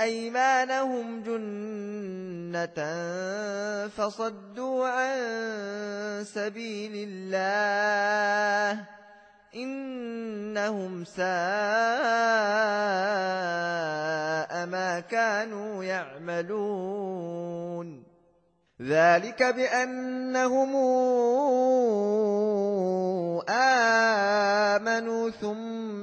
أيمانهم جنة فصدوا عن سبيل الله إنهم ساء ما كانوا يعملون ذلك بأنهم آمنوا ثم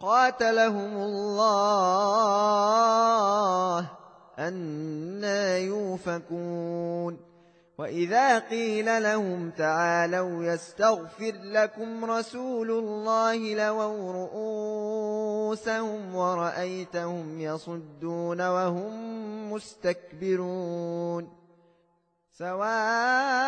قاتلهم الله أنا يوفكون. وإذا قيل لهم تعالوا يستغفر لكم رسول الله لووا رؤوسهم ورأيتهم يصدون وهم مستكبرون. سواء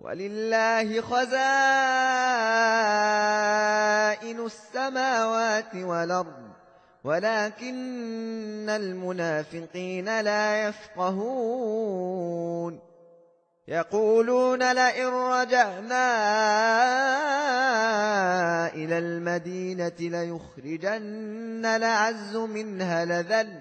ولله خزائن السماوات والأرض ولكن المنافقين لا يفقهون. يقولون لئن رجعنا إلى المدينة ليخرجن لعز منها لذل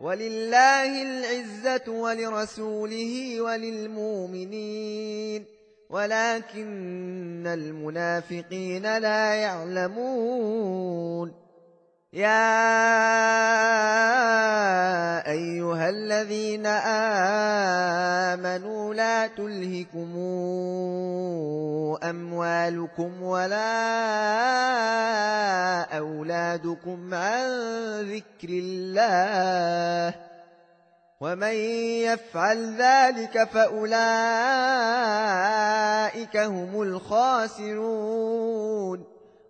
ولله العزة ولرسوله وللمؤمنين. ولكن المنافقين لا يعلمون. يا أيها الذين آمنوا لا تلهكم أموالكم ولا أولادكم عن ذكر الله. ومن يفعل ذلك فأولئك هم الخاسرون.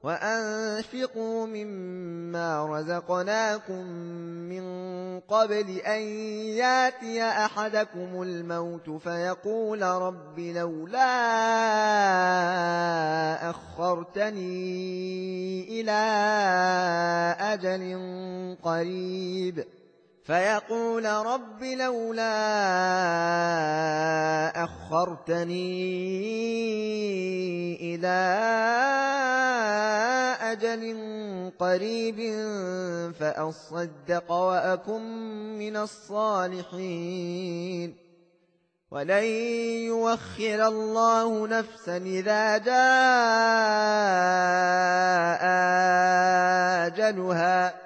وأنفقوا مما رزقناكم من قبل أن ياتي أحدكم الموت فيقول رب لولا أخرتني إلى أجل قريب. فيقول رب لولا أخرتني إلى أجل قريب فأصدق وأكن من الصالحين. ولن يوخر الله نفسا إذا جاء أجلها.